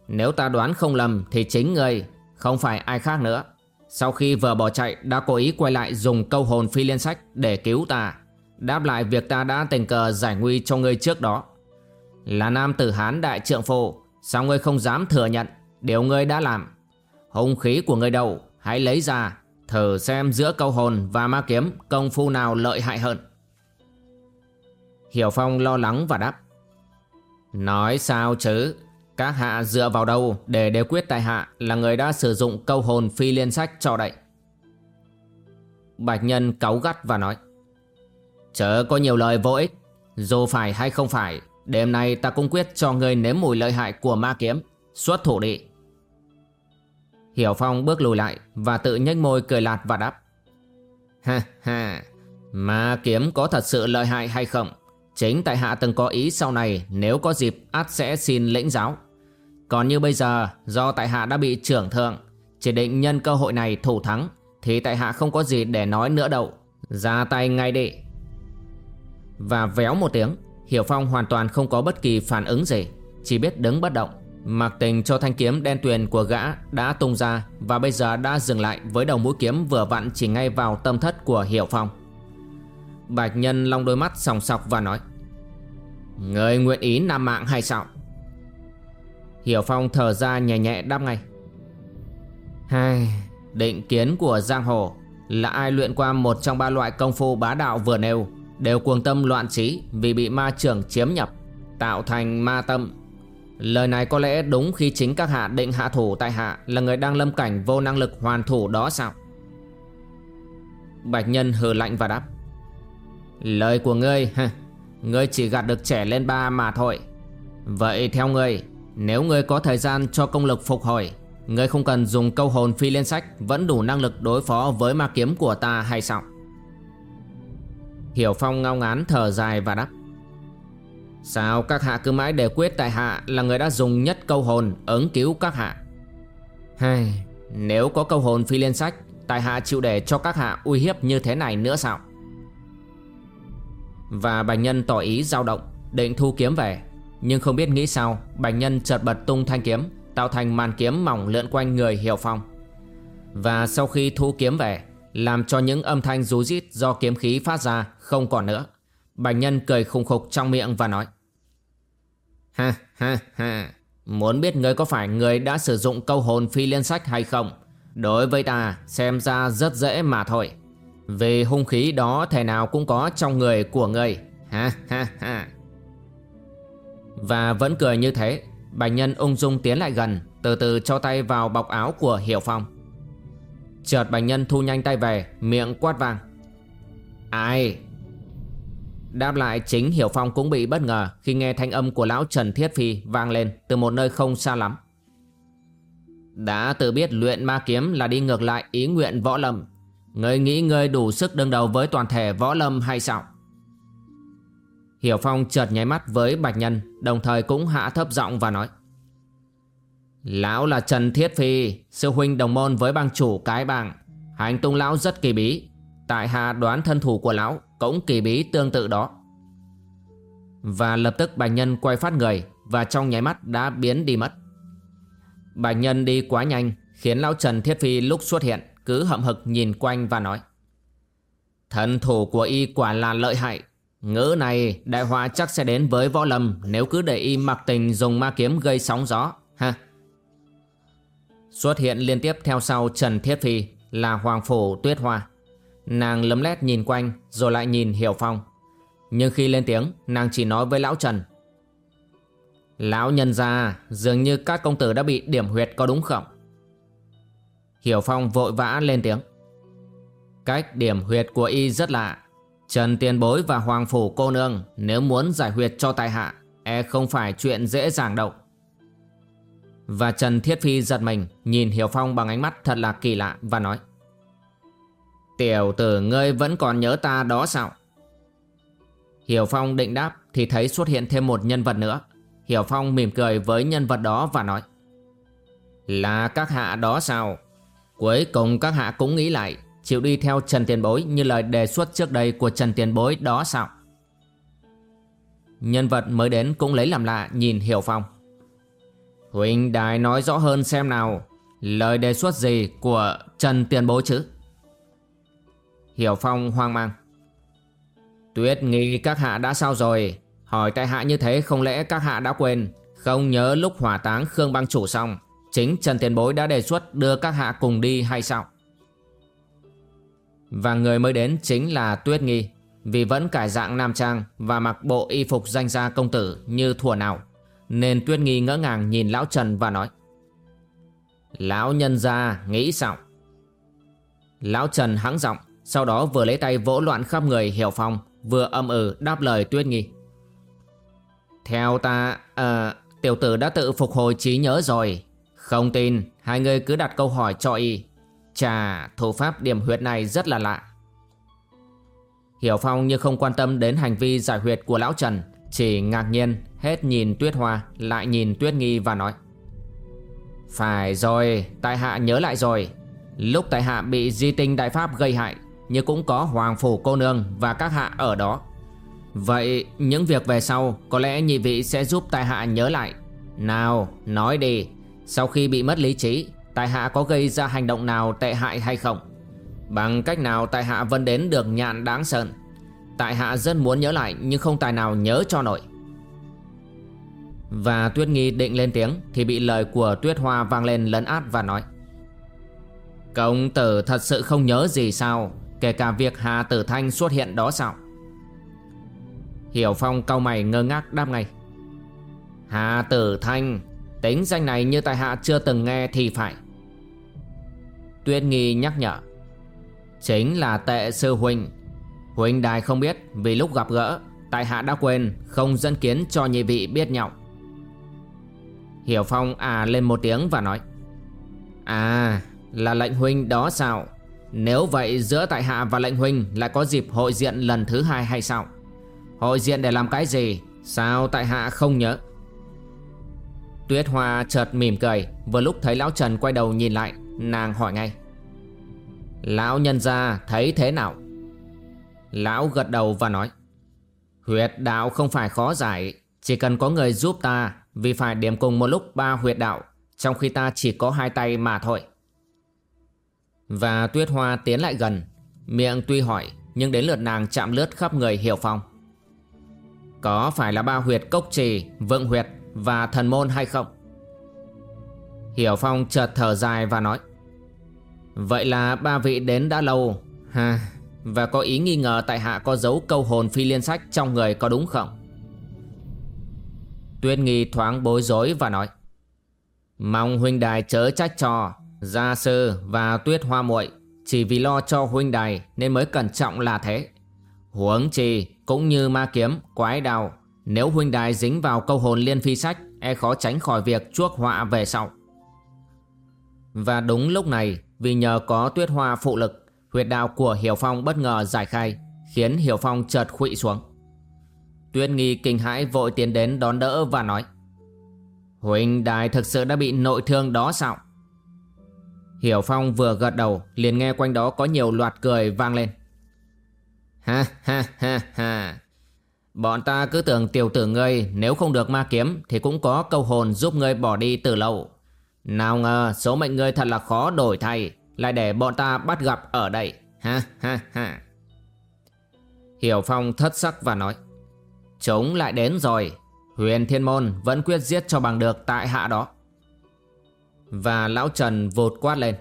Nếu ta đoán không lầm thì chính ngươi, không phải ai khác nữa. Sau khi vừa bỏ chạy đã cố ý quay lại dùng câu hồn phi liên sách để cứu ta. Đáp lại việc ta đã tình cờ giải nguy cho ngươi trước đó. Là nam tử Hán đại trượng phu, Sao ngươi không dám thừa nhận Điều ngươi đã làm? Hung khí của ngươi đâu? Hãy lấy ra, Thử xem giữa câu hồn và ma kiếm Công phu nào lợi hại hơn. Hiểu Phong lo lắng và đáp. Nói sao chứ? Các hạ dựa vào đâu để đề quyết tại hạ là người đã sử dụng câu hồn phi liên sách cho đậy? Bạch nhân cáu gắt và nói. Chớ có nhiều lời vô ích. Dù phải hay không phải, Đêm nay ta cũng quyết cho ngươi nếm mùi lợi hại của ma kiếm. Xuất thủ đi. Hiểu Phong bước lùi lại Và tự nhếch môi cười lạt và đáp. Ha ha, Ma kiếm có thật sự lợi hại hay không? Chính tại hạ từng có ý sau này, Nếu có dịp, át sẽ xin lĩnh giáo. Còn như bây giờ, Do tại hạ đã bị trưởng thượng, Chỉ định nhân cơ hội này thủ thắng, Thì tại hạ không có gì để nói nữa đâu. Ra tay ngay đi. Và véo một tiếng. Hiểu Phong hoàn toàn không có bất kỳ phản ứng gì, Chỉ biết đứng bất động. Mặc tình cho thanh kiếm đen tuyền của gã đã tung ra Và bây giờ đã dừng lại với đầu mũi kiếm vừa vặn chỉ ngay vào tâm thất của Hiểu Phong. Bạch Nhân long đôi mắt sòng sọc và nói, Người nguyện ý nằm mạng hay sao? Hiểu Phong thở ra nhẹ nhẹ đáp ngay Hai Định kiến của Giang Hồ Là ai luyện qua một trong ba loại công phu bá đạo vừa nêu Đều cuồng tâm loạn trí Vì bị ma trưởng chiếm nhập Tạo thành ma tâm. Lời này có lẽ đúng khi chính các hạ định hạ thủ tại hạ Là người đang lâm cảnh vô năng lực hoàn thủ đó sao? Bạch Nhân hừ lạnh và đáp Lời của ngươi ha, Ngươi chỉ gạt được trẻ lên ba mà thôi. Vậy theo ngươi Nếu ngươi có thời gian cho công lực phục hồi Ngươi không cần dùng câu hồn phi lên sách Vẫn đủ năng lực đối phó với ma kiếm của ta hay sao? Hiểu Phong ngao ngán thở dài và đáp. Sao các hạ cứ mãi đề quyết tại hạ Là người đã dùng nhất câu hồn ứng cứu các hạ? Hay, Nếu có câu hồn phi liên sách, Tại hạ chịu để cho các hạ uy hiếp như thế này nữa sao? Và bành nhân tỏ ý dao động, Định thu kiếm về. Nhưng không biết nghĩ sao Bành nhân chợt bật tung thanh kiếm, Tạo thành màn kiếm mỏng lượn quanh người Hiểu Phong. Và sau khi thu kiếm về làm cho những âm thanh rú rít do kiếm khí phát ra Không còn nữa. Bành nhân cười khùng khục trong miệng và nói, Ha ha ha, Muốn biết ngươi có phải người đã sử dụng câu hồn phi liên sách hay không? Đối với ta, xem ra rất dễ mà thôi. Vì hung khí đó thể nào cũng có trong người của người. Ha ha ha. Và vẫn cười như thế, Bạch nhân ung dung tiến lại gần, Từ từ cho tay vào bọc áo của Hiểu Phong. Chợt bạch nhân thu nhanh tay về, Miệng quát vang. Ai? Đáp lại chính Hiểu Phong cũng bị bất ngờ Khi nghe thanh âm của lão Trần Thiết Phi vang lên Từ một nơi không xa lắm. Đã tự biết luyện ma kiếm là đi ngược lại ý nguyện võ lâm. Ngươi nghĩ ngươi đủ sức đương đầu với toàn thể võ lâm hay sao? Hiểu Phong chợt nháy mắt với Bạch Nhân, Đồng thời cũng hạ thấp giọng và nói. Lão là Trần Thiết Phi, Sư huynh đồng môn với bang chủ cái bang. Hành tung lão rất kỳ bí. Tại hạ đoán thân thủ của lão Cũng kỳ bí tương tự đó. Và lập tức Bạch Nhân quay phát người Và trong nháy mắt đã biến đi mất. Bạch Nhân đi quá nhanh, Khiến lão Trần Thiết Phi lúc xuất hiện cứ hậm hực nhìn quanh và nói, thân thủ của y quả là lợi hại. Ngữ này đại họa chắc sẽ đến với võ lâm Nếu cứ để y mặc tình dùng ma kiếm gây sóng gió. Ha Xuất hiện liên tiếp theo sau Trần Thiết Phi Là Hoàng Phủ Tuyết Hoa. Nàng lấm lét nhìn quanh, Rồi lại nhìn Hiểu Phong. Nhưng khi lên tiếng, Nàng chỉ nói với Lão Trần. Lão nhân ra Dường như các công tử đã bị điểm huyệt có đúng không? Hiểu Phong vội vã lên tiếng. Cách điểm huyệt của y rất lạ. Trần Tiền Bối và Hoàng Phủ cô nương Nếu muốn giải huyệt cho tài hạ E không phải chuyện dễ dàng đâu. Và Trần Thiết Phi giật mình, Nhìn Hiểu Phong bằng ánh mắt thật là kỳ lạ Và nói, Tiểu tử, ngươi vẫn còn nhớ ta đó sao? Hiểu Phong định đáp Thì thấy xuất hiện thêm một nhân vật nữa. Hiểu Phong mỉm cười với nhân vật đó và nói, Là các hạ đó sao? Cuối cùng các hạ cũng nghĩ lại, Chịu đi theo Trần Tiền Bối Như lời đề xuất trước đây của Trần Tiền Bối đó sao? Nhân vật mới đến cũng lấy làm lạ Nhìn Hiểu Phong. Huỳnh Đài nói rõ hơn xem nào. Lời đề xuất gì của Trần Tiền Bố chứ? Hiểu Phong hoang mang. Tuyết nghi, các hạ đã sao rồi? Hỏi tại hạ như thế không lẽ các hạ đã quên? Không nhớ lúc hỏa táng Khương băng chủ xong, Chính Trần Tiền Bối đã đề xuất đưa các hạ cùng đi hay sao? Và người mới đến chính là Tuyết Nghi. Vì vẫn cải dạng nam trang Và mặc bộ y phục danh gia công tử như thùa nào. Nên Tuyết Nghi ngỡ ngàng nhìn Lão Trần và nói Lão nhân gia nghĩ sao? Lão Trần hắng giọng Sau đó vừa lấy tay vỗ loạn khắp người Hiểu Phong Vừa âm ừ đáp lời Tuyết Nghi. Theo ta à, Tiểu tử đã tự phục hồi trí nhớ rồi. Không tin Hai người cứ đặt câu hỏi cho y. Chà thủ pháp điểm huyệt này rất là lạ. Hiểu Phong như không quan tâm đến hành vi giải huyệt của Lão Trần chỉ ngạc nhiên, hết nhìn Tuyết Hoa, Lại nhìn Tuyết Nghi và nói. Phải rồi, Tại hạ nhớ lại rồi. Lúc tại hạ bị di tinh đại pháp gây hại Nhưng cũng có Hoàng Phủ cô nương Và các hạ ở đó. Vậy những việc về sau, Có lẽ nhị vị sẽ giúp tại hạ nhớ lại. Nào, nói đi, Sau khi bị mất lý trí, Tại hạ có gây ra hành động nào tệ hại hay không? Bằng cách nào tại hạ vẫn đến được nhạn đáng sơn Tại hạ rất muốn nhớ lại, Nhưng không tài nào nhớ cho nổi. Và Tuyết Nghi định lên tiếng, Thì bị lời của Tuyết Hoa vang lên lấn át và nói, Công tử thật sự không nhớ gì sao? Kể cả việc Hà Tử Thanh xuất hiện đó sao? Hiểu Phong cau mày ngơ ngác đáp ngay, Hà Tử Thanh, Tính danh này như tại hạ chưa từng nghe thì phải. Tuyết Nghi nhắc nhở, Chính là tệ sư huynh Huynh đài không biết Vì lúc gặp gỡ, Tại hạ đã quên Không dân kiến cho nhị vị biết nhau. Hiểu Phong à lên một tiếng và nói À là lệnh huynh đó sao? Nếu vậy giữa tại hạ và lệnh huynh Lại có dịp hội diện lần thứ hai hay sao? Hội diện để làm cái gì? Sao tại hạ không nhớ? Tuyết Hoa chợt mỉm cười, Vừa lúc thấy Lão Trần quay đầu nhìn lại, Nàng hỏi ngay, Lão nhân gia thấy thế nào? Lão gật đầu và nói, Huyệt đạo không phải khó giải. Chỉ cần có người giúp ta, Vì phải điểm cùng một lúc ba huyệt đạo, Trong khi ta chỉ có hai tay mà thôi. Và tuyết hoa tiến lại gần, Miệng tuy hỏi, Nhưng đến lượt nàng chạm lướt khắp người hiểu phong. Có phải là ba huyệt cốc trì, Vượng huyệt và thần môn hay không? Hiểu phong chợt thở dài và nói, Vậy là ba vị đến đã lâu. Ha và có ý nghi ngờ tại hạ có dấu câu hồn phi liên sách trong người có đúng không? Tuyết nghi thoáng bối rối và nói, Mong huynh đài chớ trách cho, Gia sư và tuyết hoa muội, Chỉ vì lo cho huynh đài Nên mới cẩn trọng là thế. Huống trì cũng như ma kiếm, Quái đào, Nếu huynh đài dính vào câu hồn liên phi sách E khó tránh khỏi việc chuốc họa về sau. Và đúng lúc này, vì nhờ có tuyết hoa phụ lực Huyệt đạo của Hiểu Phong bất ngờ giải khai, Khiến Hiểu Phong chợt khụy xuống. Tuyết nghi kinh hãi vội tiến đến đón đỡ và nói, Huỳnh đài thực sự đã bị nội thương đó sao? Hiểu Phong vừa gật đầu, liền nghe quanh đó có nhiều loạt cười vang lên. Ha ha ha ha. Bọn ta cứ tưởng tiểu tử ngươi nếu không được ma kiếm thì cũng có câu hồn giúp ngươi bỏ đi từ lâu. Nào ngờ số mệnh ngươi thật là khó đổi thay. Lại để bọn ta bắt gặp ở đây. Ha ha ha. Hiểu Phong thất sắc và nói, Chúng lại đến rồi. Huyền Thiên Môn vẫn quyết giết cho bằng được tại hạ đó. Và Lão Trần vụt quát lên